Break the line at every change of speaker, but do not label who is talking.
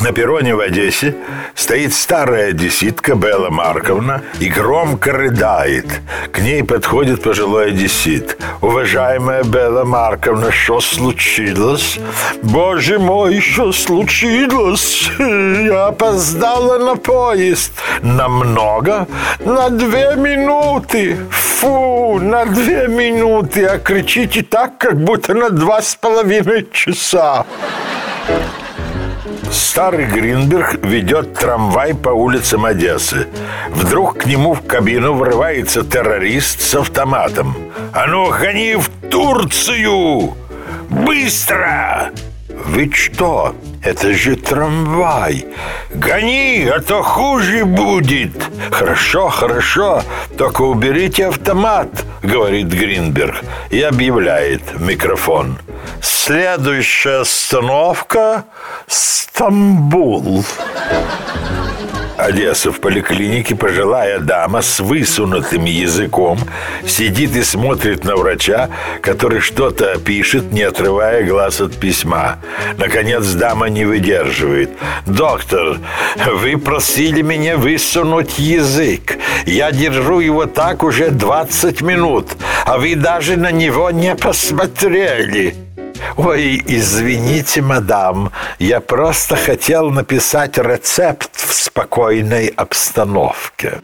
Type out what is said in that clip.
На перроне в Одессе стоит старая одесситка Белла Марковна и громко рыдает. К ней подходит пожилой одессит. «Уважаемая Белла Марковна, что случилось?» «Боже мой, что случилось? Я опоздала на поезд. Намного? На две минуты. Фу, на две минуты. А кричите так, как будто на два с половиной часа». Старый Гринберг ведет трамвай по улицам Одессы. Вдруг к нему в кабину врывается террорист с автоматом. «А ну, гони в Турцию! Быстро!» «Вы что? Это же трамвай! Гони, а то хуже будет!» «Хорошо, хорошо, только уберите автомат!» — говорит Гринберг и объявляет микрофон. «Следующая остановка — Стамбул!» Одесса в поликлинике пожилая дама с высунутым языком сидит и смотрит на врача, который что-то пишет, не отрывая глаз от письма. Наконец дама не выдерживает. «Доктор, вы просили меня высунуть язык. Я держу его так уже 20 минут, а вы даже на него не посмотрели». Ой, извините, мадам, я просто хотел написать рецепт в спокойной обстановке.